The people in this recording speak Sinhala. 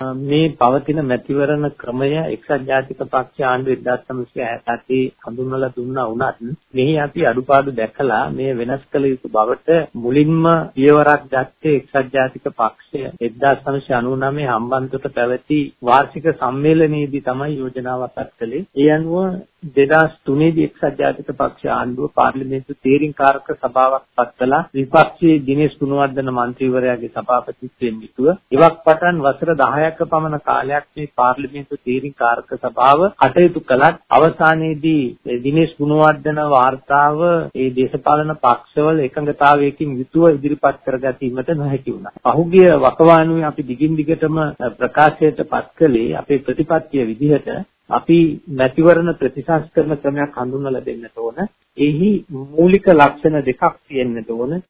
මේ පවතින මැතිවරණ ක්‍රමය එක්සත් ජාතික පක්ෂ ආණ්ඩුව 1967 හඳුන්වලා දුන්නා වුණත් මෙහි අපි අඩුපාඩු දැකලා මේ වෙනස් කළ යුතු බවට මුලින්ම පියවරක් ගත්තේ එක්සත් ජාතික පක්ෂය 1999 හම්බන්තොට පැවති වාර්ෂික සම්මේලනයේදී තමයි යෝජනාවක් අත් කළේ. ඒ අනුව 2003 දී එක්සත් ජාතික පක්ෂ ආණ්ඩුව පාර්ලිමේන්තු තීරින්කාරක සභාවක් පත් කළා. විපක්ෂයේ දිනේෂ් ගුණවර්ධන මන්ත්‍රීවරයාගේ සභාපතිත්වයෙන් යුතුව ඉවක් පටන් වසර 10ක පමණ කාලයක් මේ පාර්ලිමේන්තු තීරින්කාරක සභාව කටයුතු කළත් අවසානයේදී දිනේෂ් ගුණවර්ධන වාර්තාව ඒ දේශපාලන පක්ෂවල එකඟතාවයකින් යුතුව ඉදිරිපත් කරගැනීමට නොහැකි වුණා. පහුගිය වකවානුවේ අපි දිගින් දිගටම ප්‍රකාශයට පත් කළේ අපේ ප්‍රතිපත්තිය විදිහට අපි මැතිවරණ ප්‍රතිසංස්කරණ ක්‍රමයක් හඳුන්වලා දෙන්නට ඕන. එහි මූලික ලක්ෂණ දෙකක් තියෙන්නට ඕන.